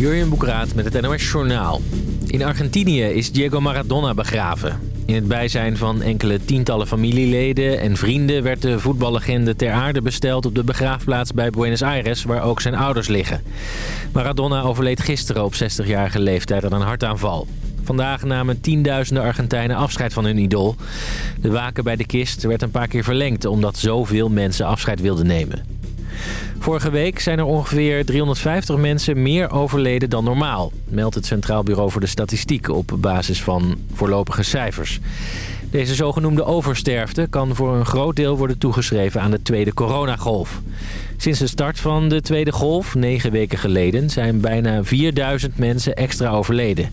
Jurjen Boekraat met het NOS Journaal. In Argentinië is Diego Maradona begraven. In het bijzijn van enkele tientallen familieleden en vrienden... werd de voetballegende ter aarde besteld op de begraafplaats bij Buenos Aires... waar ook zijn ouders liggen. Maradona overleed gisteren op 60-jarige leeftijd aan een hartaanval. Vandaag namen tienduizenden Argentijnen afscheid van hun idool. De waken bij de kist werd een paar keer verlengd... omdat zoveel mensen afscheid wilden nemen. Vorige week zijn er ongeveer 350 mensen meer overleden dan normaal... meldt het Centraal Bureau voor de Statistiek op basis van voorlopige cijfers. Deze zogenoemde oversterfte kan voor een groot deel worden toegeschreven aan de tweede coronagolf. Sinds de start van de tweede golf, negen weken geleden, zijn bijna 4000 mensen extra overleden.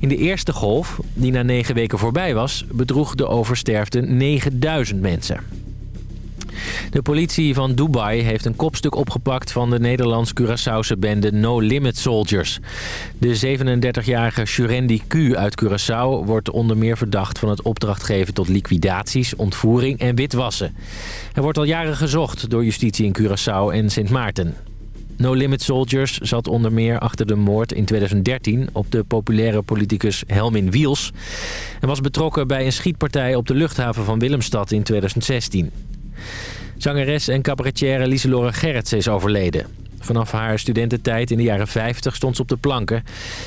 In de eerste golf, die na negen weken voorbij was, bedroeg de oversterfte 9000 mensen. De politie van Dubai heeft een kopstuk opgepakt van de Nederlands-Curaçaose bende No Limit Soldiers. De 37-jarige Shurendi Q uit Curaçao wordt onder meer verdacht van het opdracht geven tot liquidaties, ontvoering en witwassen. Hij wordt al jaren gezocht door justitie in Curaçao en Sint Maarten. No Limit Soldiers zat onder meer achter de moord in 2013 op de populaire politicus Helmin Wiels... en was betrokken bij een schietpartij op de luchthaven van Willemstad in 2016. Zangeres en cabaretière Lieselore Gerrits is overleden. Vanaf haar studententijd in de jaren 50 stond ze op de planken.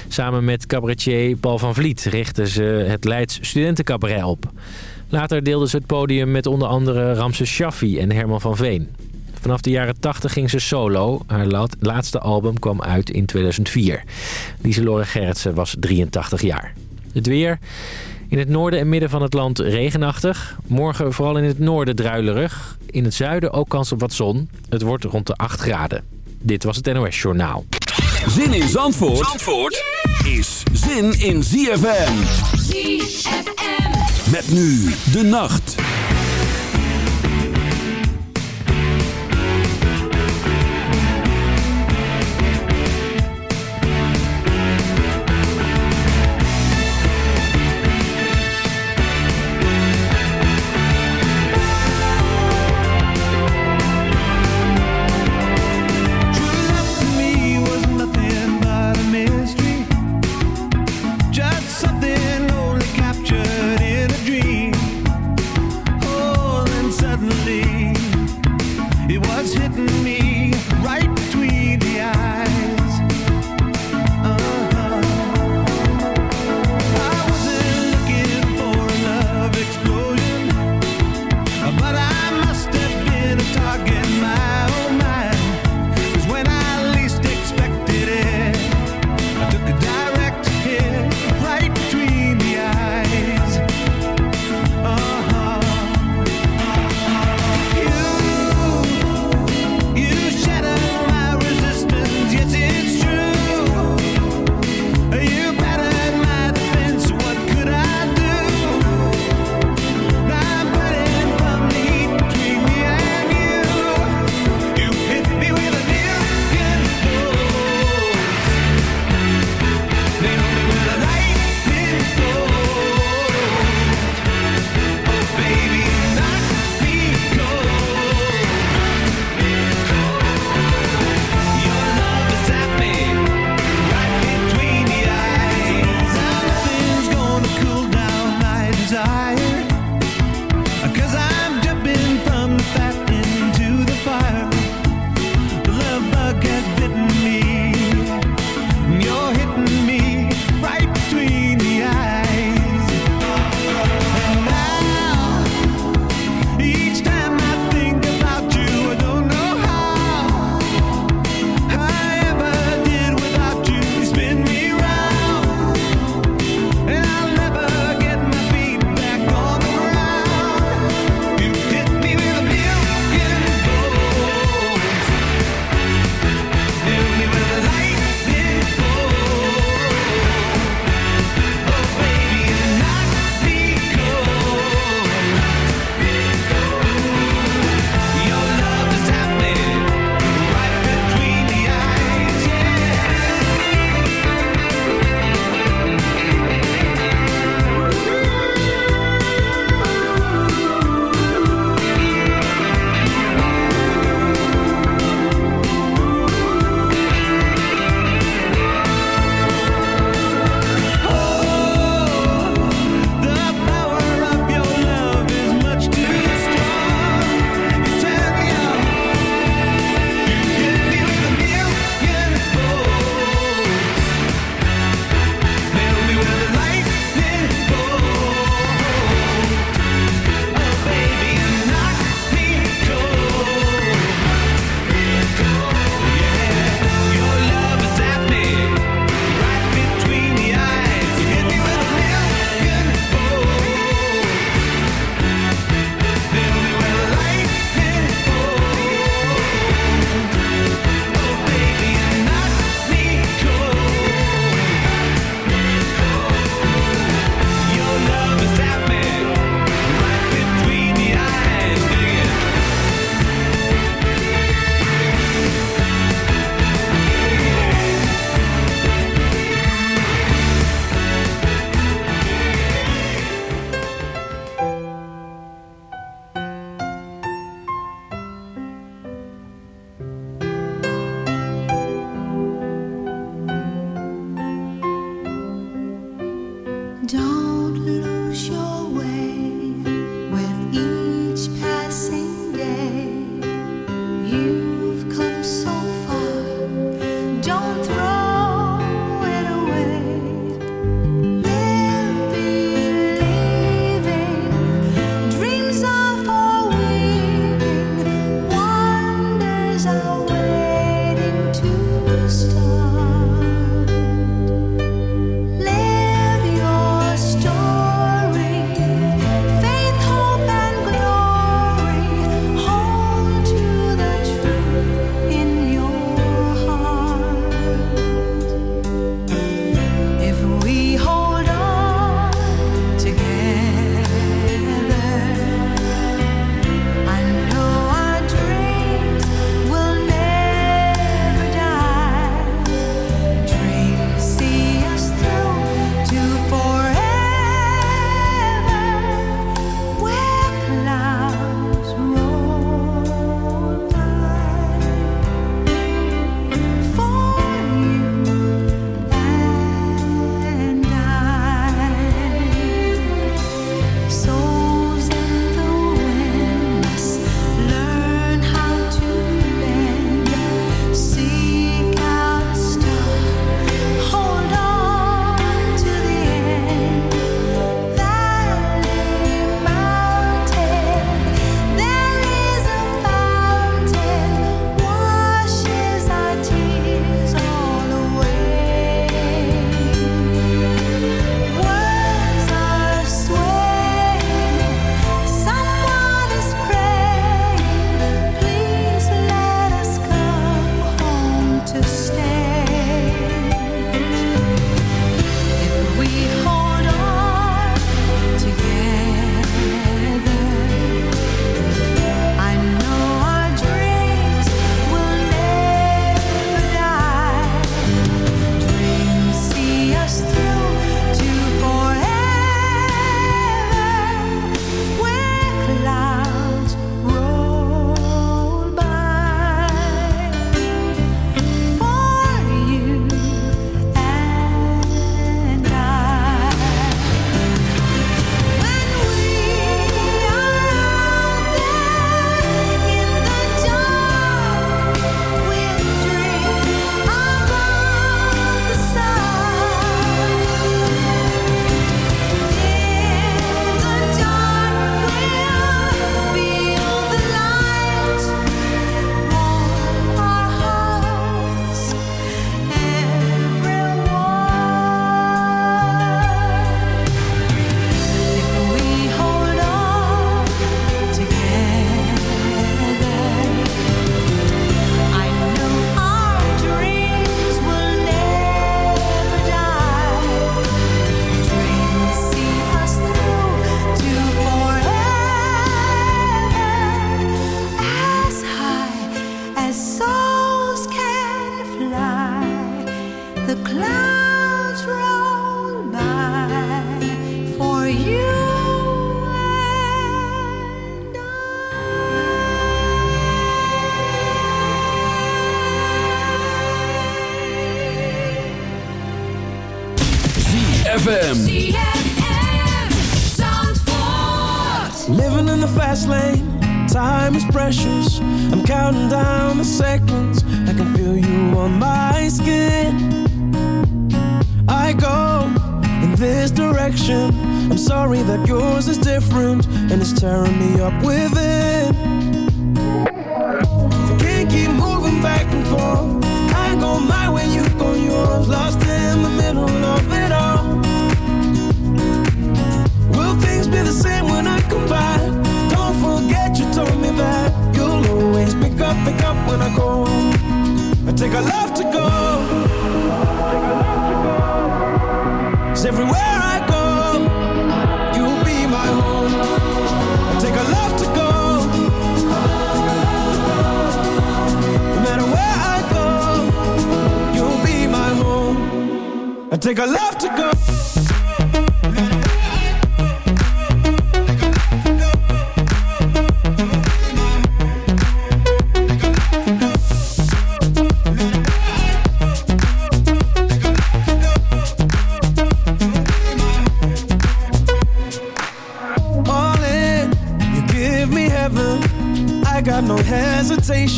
Samen met cabaretier Paul van Vliet richtte ze het Leids Studentencabaret op. Later deelde ze het podium met onder andere Ramses Shaffi en Herman van Veen. Vanaf de jaren 80 ging ze solo. Haar laatste album kwam uit in 2004. Lieselore Gerritsen was 83 jaar. Het weer... In het noorden en midden van het land regenachtig. Morgen vooral in het noorden druilerig. In het zuiden ook kans op wat zon. Het wordt rond de 8 graden. Dit was het NOS Journaal. Zin in Zandvoort, Zandvoort is zin in ZFM. ZFM. Met nu de nacht.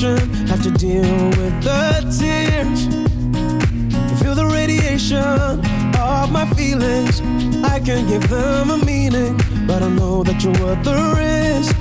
ocean Have to deal with the tears. Feel the radiation of my feelings. I can give them a meaning But I know that you're worth the risk.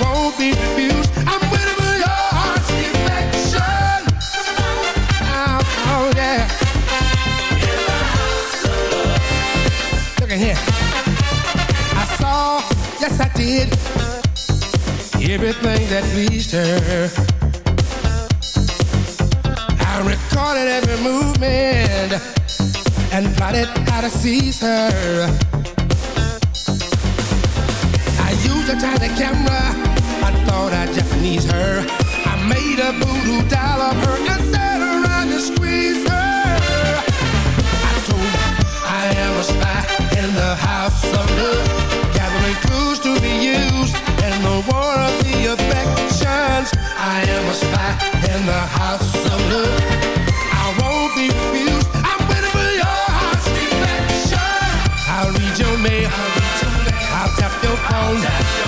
won't be refused. I'm waiting for your heart's infection. Oh, oh, yeah. Here. I saw, yes I did, everything that pleased her. I recorded every movement and plotted how to seize her. I used a tiny camera thought I Japanese her. I made a voodoo doll of her and sat around and squeezed her. I told her I am a spy in the house of love, gathering clues to be used in the war of the affections. I am a spy in the house of love. I won't be refused. I'm waiting for your heart's defection. Read your mail. I'll, read your mail. I'll tap your phone.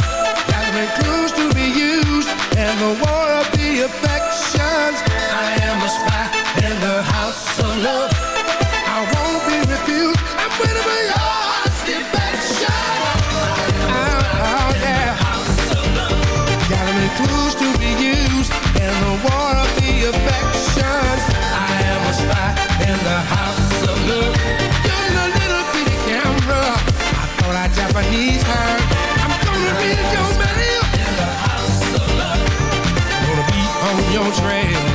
trail.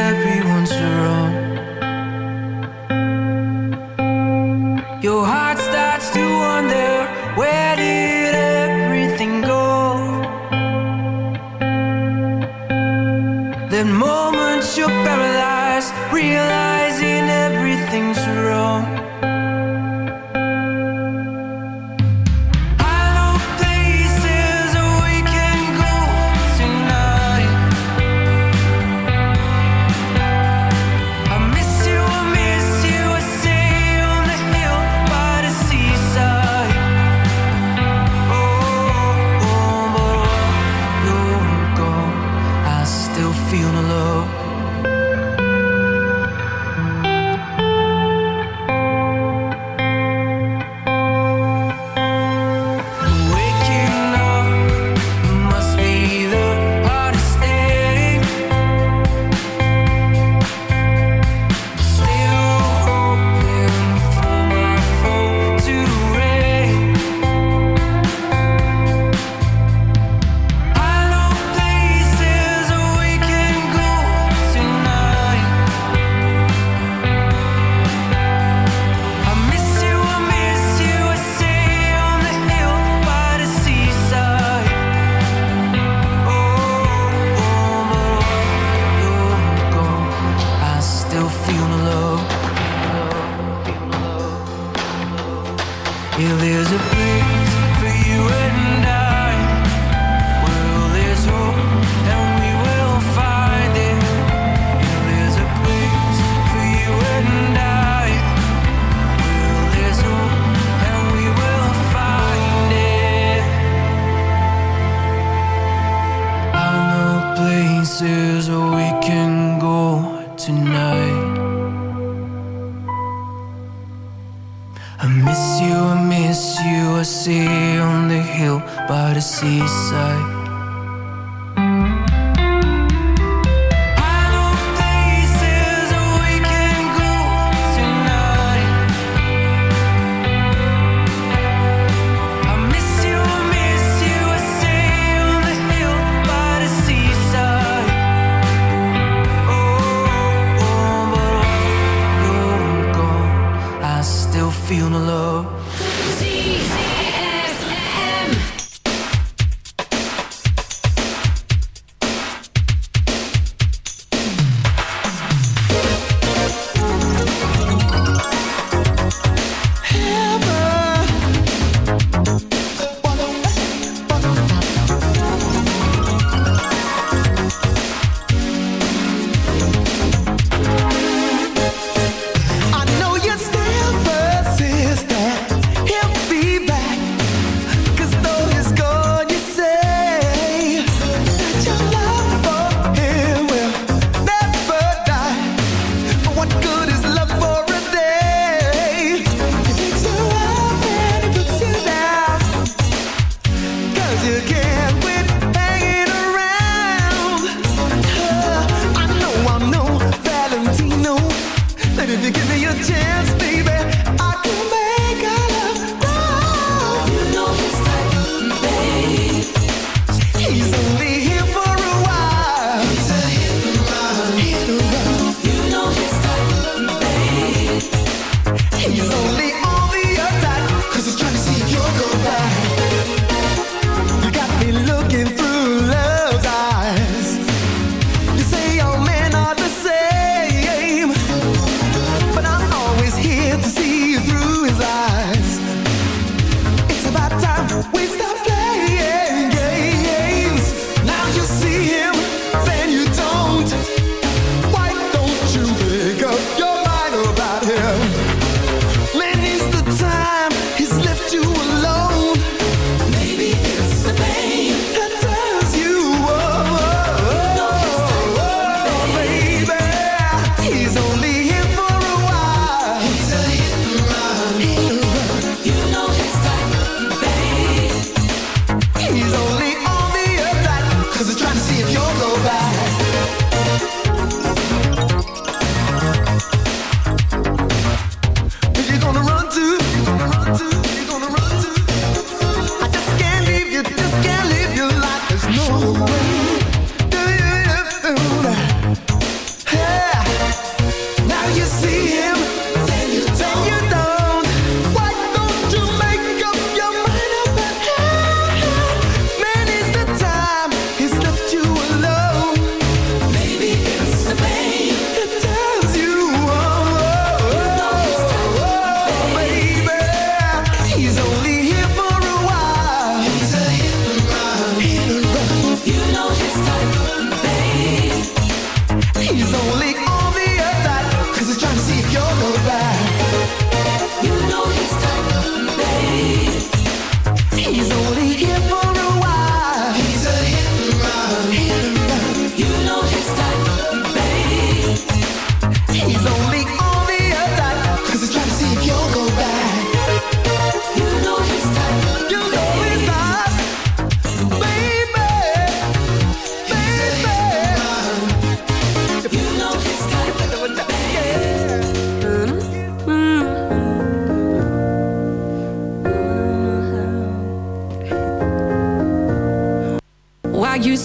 Everyone's wrong.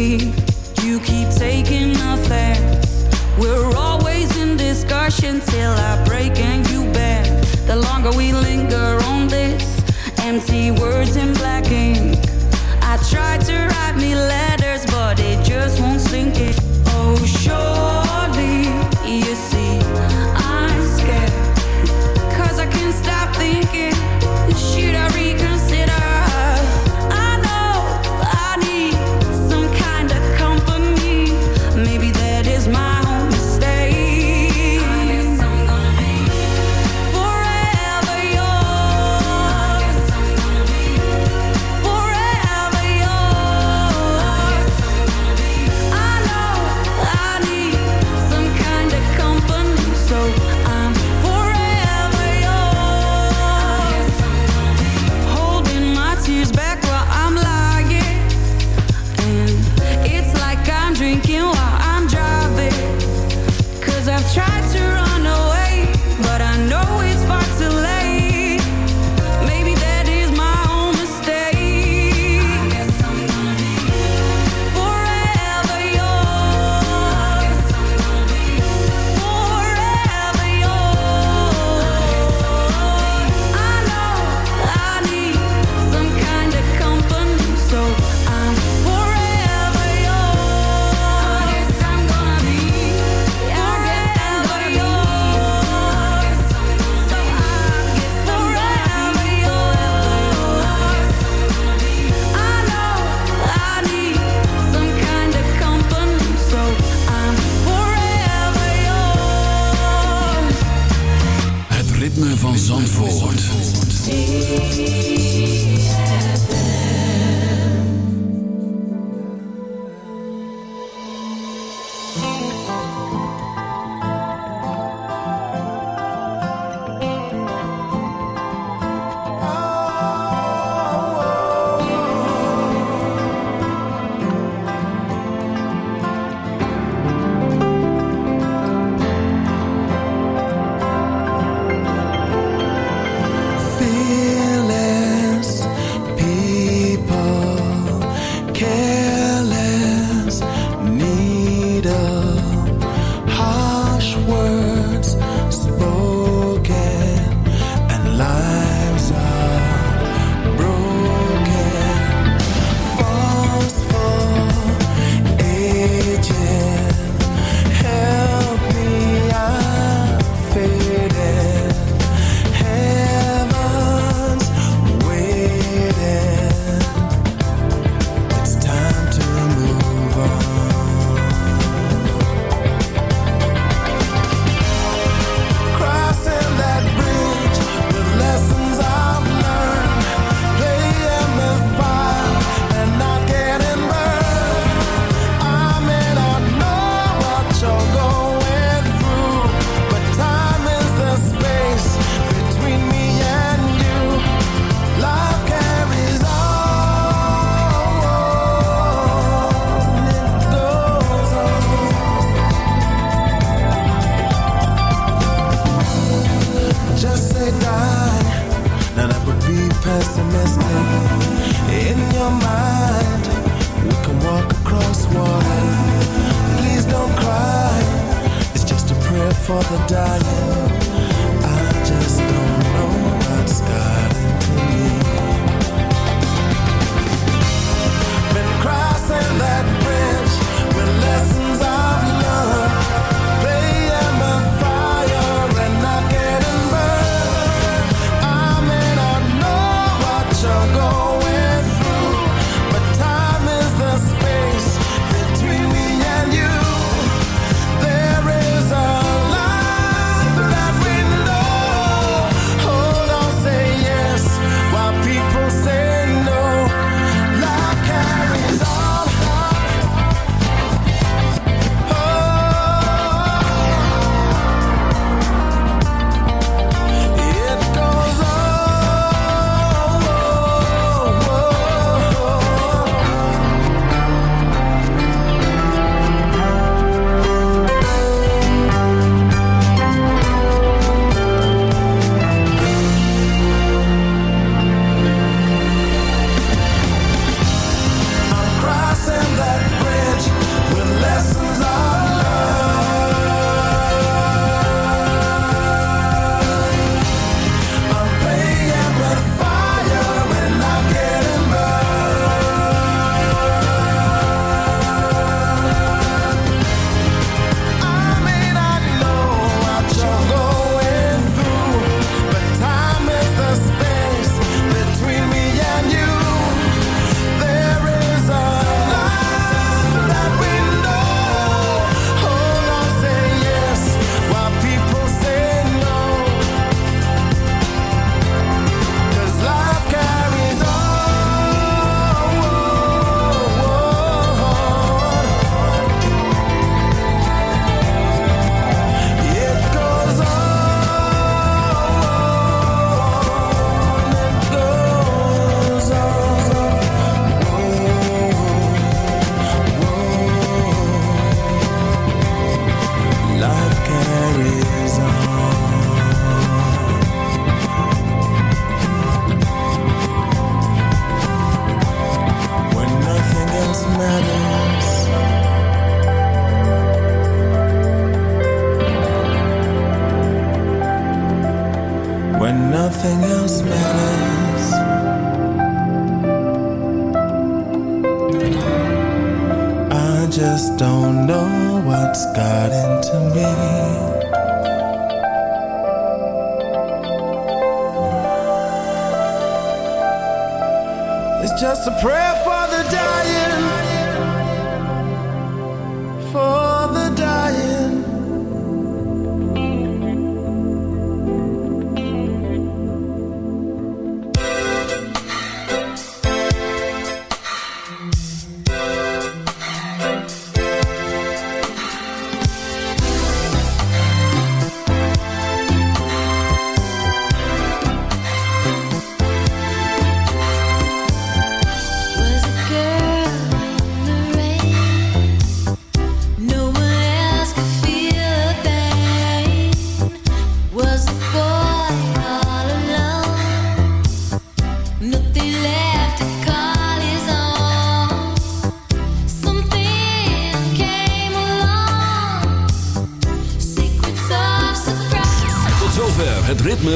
You keep taking offense. We're always in discussion till I break and you bend. The longer we linger on this, empty words in black ink. I try to